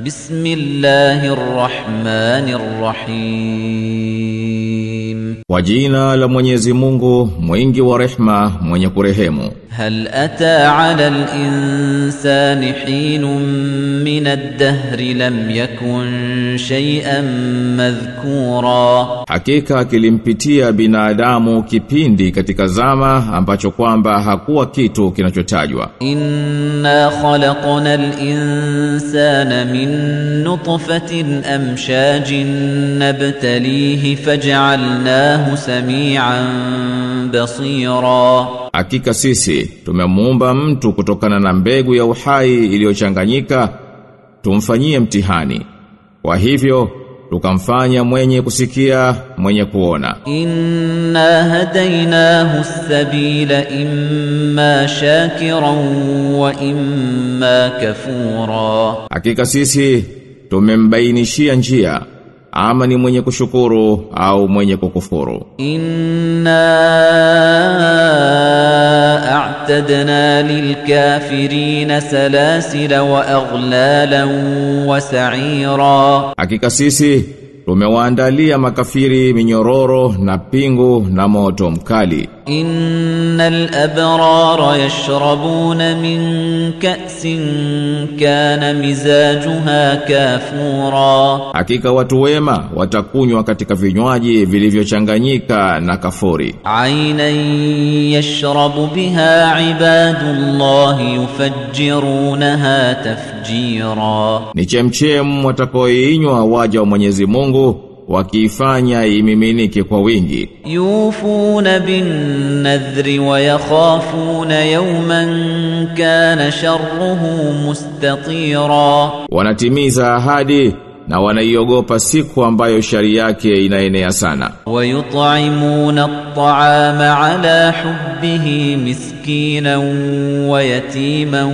بسم الله الرحمن الرحيم Kwa jina la Mwenyezi Mungu, mwingi wa rehma, mwenye kurehemu. هل أتى على الإنسان حين من الدهر لم يكن شيئا مذكورا Hakika kilimpitia binadamu kipindi katika zama ambacho kwamba hakuwa kitu kinachotajwa. إنا خلقنا الإنسان من نطفة أمشاج نبتليه فجعلناه سميعا basira. Hakika sisi tumemuumba mtu kutokana na mbegu ya uhai iliyochanganyika tumfanyie mtihani. Kwa hivyo tukamfanya mwenye kusikia mwenye kuona. Inna hadainahu sabila imma shakiran wa imma kafura. Hakika sisi tumembainishia njia ama ni mwenye kushukuru au mwenye kukufuru. Inna a'tadna lilkafirina salasila wa aghlala wa sa'ira. Hakika sisi tumewaandalia makafiri minyororo na pingu na moto mkali. إن الأبرار يشربون من كأس كان مزاجها كافورا Hakika watu wema watakunywa katika vinywaji vilivyochanganyika na kafuri. عينا يشرب بها عباد الله يفجرونها تفجيرا Ni chemchem watakaoinywa waja wa Mwenyezi Mungu wakiifanya imiminike kwa wingi. Yufuna bin nadhri wa yakhafuna yawman kana sharruhu mustatira. Wanatimiza ahadi na wanaiogopa siku ambayo shari yake inaenea sana. Wayut'imuna at'ama ala hubbihi miskina wa yatima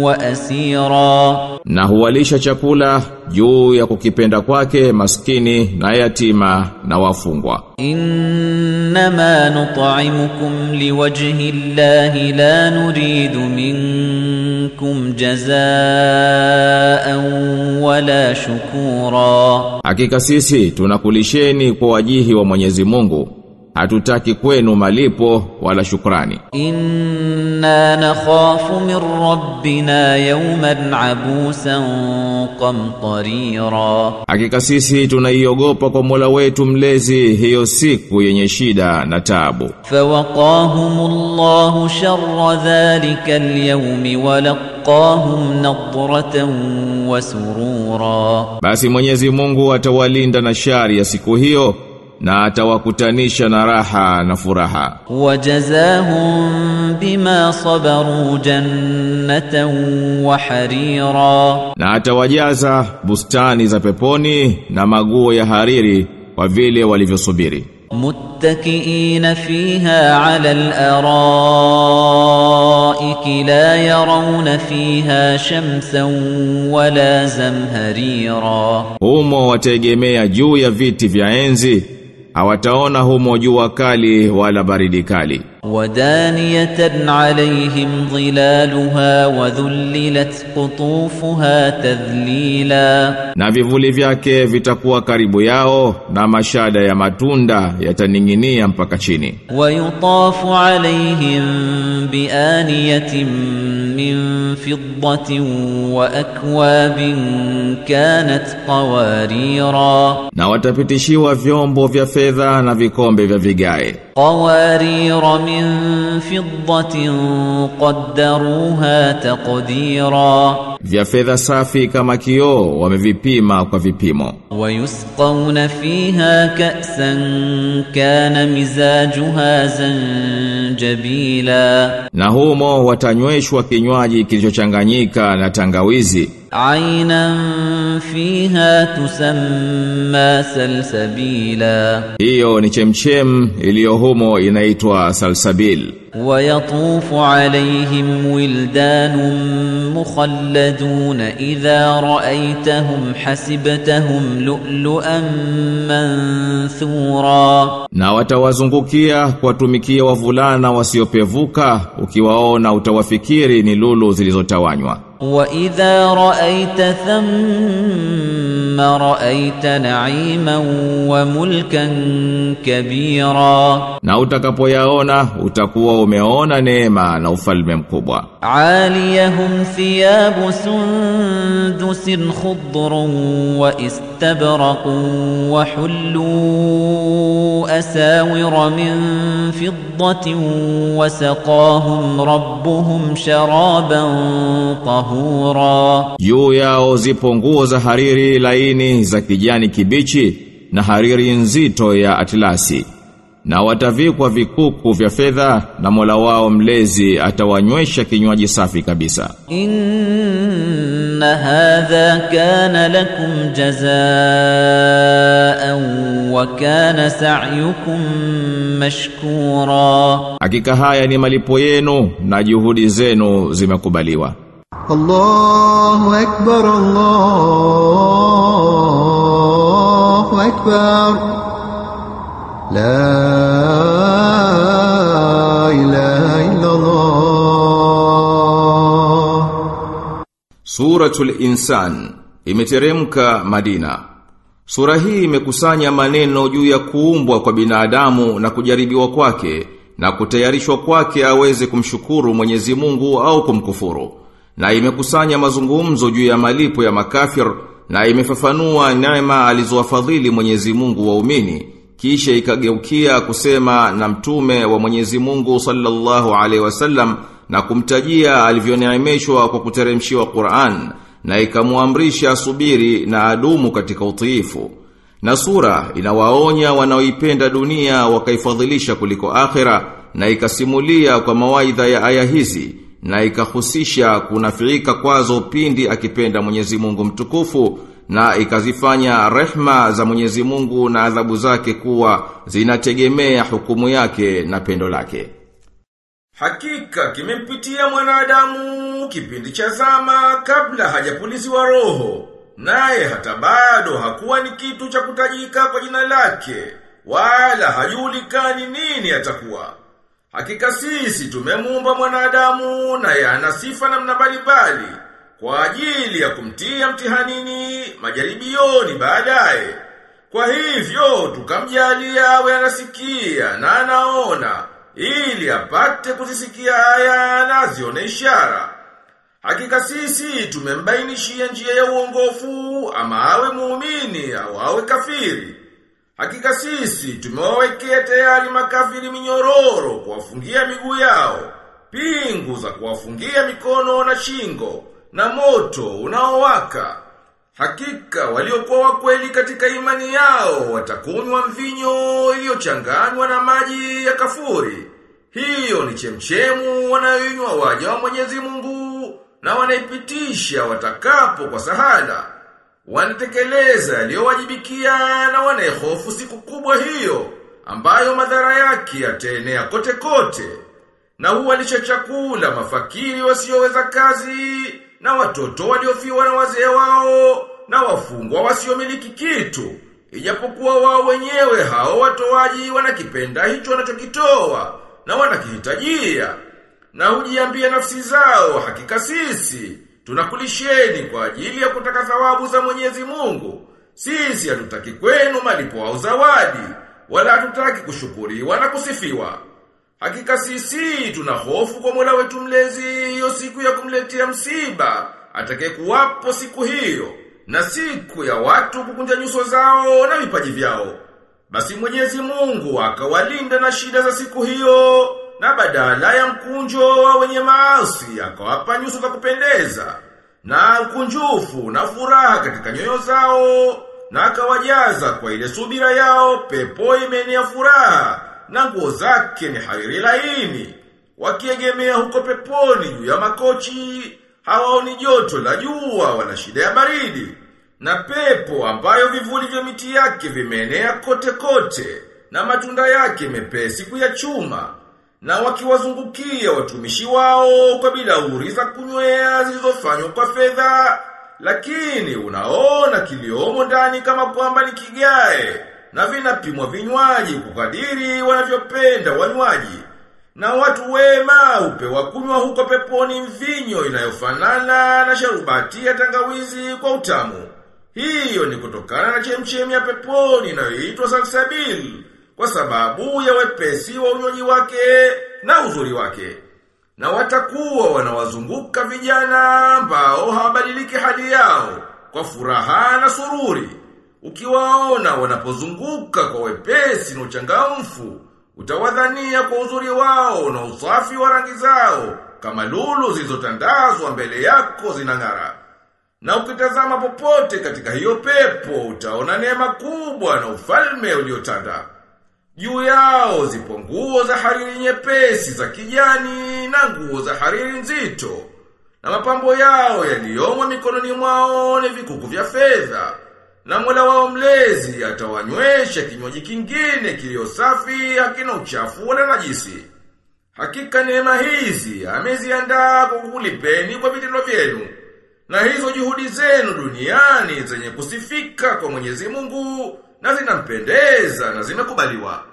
wa asira. Na huwalisha chakula juu ya kukipenda kwake maskini na yatima na wafungwa. Innama nut'imukum liwajhi llahi la nuridu minkum jazaan wala shukura. Hakika sisi tunakulisheni kwa wajihi wa Mwenyezi Mungu hatutaki kwenu malipo wala shukrani. Inna nakhafu min rabbina yawman abusan qamtarira. Hakika sisi tunaiogopa kwa Mola wetu mlezi hiyo siku yenye shida na taabu. Fawaqahumullahu sharra dhalika alyawm wa laqahum nadratan wa surura. Basi Mwenyezi Mungu atawalinda na shari ya siku hiyo na atawakutanisha na raha na furaha. وجزاهم بما صبروا جنة وحريرا Na atawajaza bustani za peponi na maguo ya hariri kwa vile walivyosubiri. متكئين فيها على الأرائك لا يرون فيها شمسا ولا زمهريرا Humo wategemea juu ya viti vya enzi, hawataona humo jua kali wala baridi kali. ودانية عليهم ظلالها وذللت قطوفها تذليلا Na vivuli vyake vitakuwa karibu yao na mashada ya matunda yataning'inia mpaka chini. ويطاف عليهم بآنية من فضة وأكواب كانت قواريرا Na watapitishiwa vyombo vya fedha na vikombe vya vigae. قوارير من فضة قدروها تقديرا Vya fedha safi kama kioo wamevipima kwa vipimo. ويسقون فيها كأسا كان مزاجها زنجبيلا Na humo watanyweshwa kinywaji kilichochanganyika na tangawizi عينا فيها تسمى سلسبيلا. Hiyo ni chemchem iliyo humo inaitwa salsabil. Wayatufu alayhim wildanun mukhalladun idha ra'aytahum hasibtahum lu'lu'an manthura, na watawazungukia kuwatumikia wavulana wasiopevuka, ukiwaona utawafikiri ni lulu zilizotawanywa. وإذا رأيت ثم رأيت نعيما وملكا كبيرا Na utakapoyaona utakuwa umeona neema na ufalme mkubwa. عاليهم ثياب سندس خضر واستبرقوا وحلوا أساور من فضة وسقاهم ربهم شرابا طهورا. يو ياو زيبو نغو زهريري لايني زكياني كبيشي نهريري نزيتو يا اتلاسي na watavikwa vikuku vya fedha na Mola wao mlezi atawanywesha kinywaji safi kabisa. Inna hadha kana lakum jazaan wa kana sa'yukum mashkura, hakika haya ni malipo yenu na juhudi zenu zimekubaliwa. Allahu akbar, Allahu akbar la ilaha illa Allah. Suratul Insan imeteremka Madina. Sura hii imekusanya maneno juu ya kuumbwa kwa binadamu na kujaribiwa kwake na kutayarishwa kwake aweze kumshukuru Mwenyezi Mungu au kumkufuru. Na imekusanya mazungumzo juu ya malipo ya makafir na imefafanua neema alizowafadhili Mwenyezi Mungu waumini kisha ikageukia kusema na mtume wa Mwenyezi Mungu sallallahu alaihi wasallam na kumtajia alivyoneemeshwa kwa kuteremshiwa Qur'an na ikamuamrisha subiri na adumu katika utiifu. Na sura inawaonya wanaoipenda dunia wakaifadhilisha kuliko akhira na ikasimulia kwa mawaidha ya aya hizi na ikahusisha kunafiika kwazo pindi akipenda Mwenyezi Mungu mtukufu na ikazifanya rehma za Mwenyezi Mungu na adhabu zake kuwa zinategemea hukumu yake na pendo lake. Hakika kimempitia mwanadamu kipindi cha zama kabla hajapuliziwa roho. Naye hata bado hakuwa ni kitu cha kutajika kwa jina lake, wala hajulikani nini atakuwa. Hakika sisi tumemuumba mwanadamu naye ana sifa namna mbalimbali kwa ajili ya kumtia mtihanini majaribioni baadaye. Kwa hivyo tukamjalia awe anasikia na anaona ili apate kuzisikia haya na azione ishara. Hakika sisi tumembainishia njia ya uongofu ama awe muumini au awe kafiri. Hakika sisi tumewawekea tayari makafiri minyororo kuwafungia miguu yao, pingu za kuwafungia mikono na shingo, na moto unaowaka. Hakika waliokuwa wakweli katika imani yao watakunywa mvinyo iliyochanganywa na maji ya kafuri. Hiyo ni chemchemu wanayoinywa waja wa Mwenyezi Mungu na wanaipitisha watakapo kwa sahala. Wanatekeleza yaliyowajibikia na wanaehofu siku kubwa hiyo ambayo madhara yake yataenea kote kote. Na huwalisha chakula mafakiri wasioweza kazi na watoto waliofiwa na wazee wao na wafungwa wasiomiliki kitu. Ijapokuwa wao wenyewe hao watoaji wanakipenda hicho wanachokitoa na wanakihitajia. Na hujiambia nafsi zao hakika sisi tunakulisheni kwa ajili ya kutaka thawabu za Mwenyezi Mungu. Sisi hatutaki kwenu malipo au zawadi, wala hatutaki kushukuriwa na kusifiwa. Hakika sisi tuna hofu kwa Mola wetu mlezi hiyo siku ya kumletea msiba, atakayekuwapo siku hiyo, na siku ya watu kukunja nyuso zao na vipaji vyao. Basi Mwenyezi Mungu akawalinda na shida za siku hiyo, na badala ya mkunjo wa wenye maasi akawapa nyuso za kupendeza, na ukunjufu na furaha katika nyoyo zao, na akawajaza kwa ile subira yao pepo imeenea furaha na nguo zake ni hariri laini. Wakiegemea huko peponi juu ya makochi, hawaoni joto la jua wana shida ya baridi. Na pepo ambayo vivuli vya miti yake vimeenea kote kote, na matunda yake mepesi kuyachuma. Na wakiwazungukia watumishi wao kwa bilauri za kunywea zilizofanywa kwa fedha, lakini unaona kiliomo ndani kama kwamba ni kigae na vinapimwa vinywaji kukadiri wanavyopenda wanywaji. Na watu wema upewa kunywa huko peponi mvinyo inayofanana na sharubati ya tangawizi kwa utamu. Hiyo ni kutokana na chemchemi ya peponi inayoitwa salsabil kwa sababu ya wepesi wa unywaji wake na uzuri wake. Na watakuwa wanawazunguka vijana ambao hawabadiliki hali yao kwa furaha na sururi. Ukiwaona wanapozunguka kwa wepesi na uchangamfu, utawadhania kwa uzuri wao na usafi wa rangi zao, kama lulu zilizotandazwa mbele yako zinang'ara. Na ukitazama popote katika hiyo pepo, utaona neema kubwa na ufalme uliotanda. Juu yao zipo nguo za hariri nyepesi za kijani na nguo za hariri nzito. Na mapambo yao yaliyomo mikononi mwao ni vikuku vya fedha. Na Mola wao mlezi atawanywesha kinywaji kingine kilio safi hakina uchafu wala najisi. Hakika neema hizi ameziandaa kukulipeni kwa vitendo vyenu. Na hizo juhudi zenu duniani zenye kusifika kwa Mwenyezi Mungu na zinampendeza na zimekubaliwa.